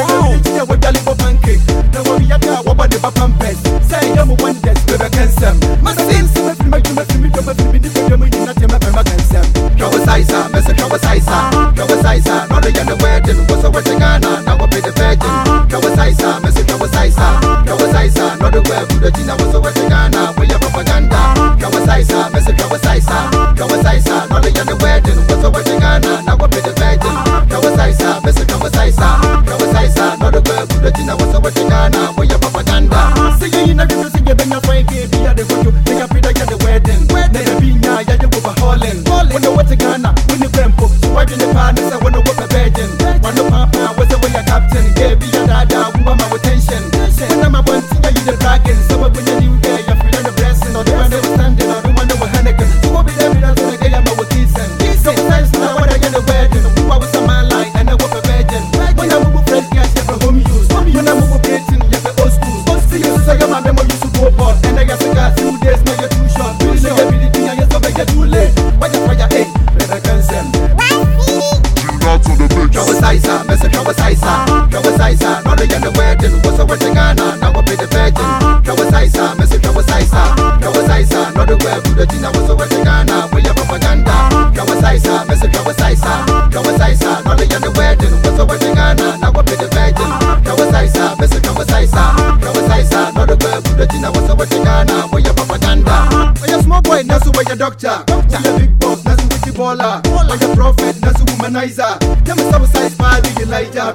Peggy, you what? Say, I'm a one I'm I'm kawasaisa bese kawasaisa kawasaisa nodogwe kudotina wasawatekana boya propaganda siyeyina bino sigebenya faikebi yade kutu teyapida yade weden nerebinya yaye wobaholen wone watekana wini bempo siwajene papa captain kuwasaisa kusowesekana mwiyavavanyanda kawasaisa mese kawasaisa kawasaisa noleyane wedin kusowesekana nakwapedevetin kawasaisa mese kawasaisa kawasaisa nolekwekulejina kusowesekana mwiyavavanyanda oya small boy nasu weya doctor. Oya big boss nasu witibola oya prophet nasu womanizer. Yamisabusaismadi elijah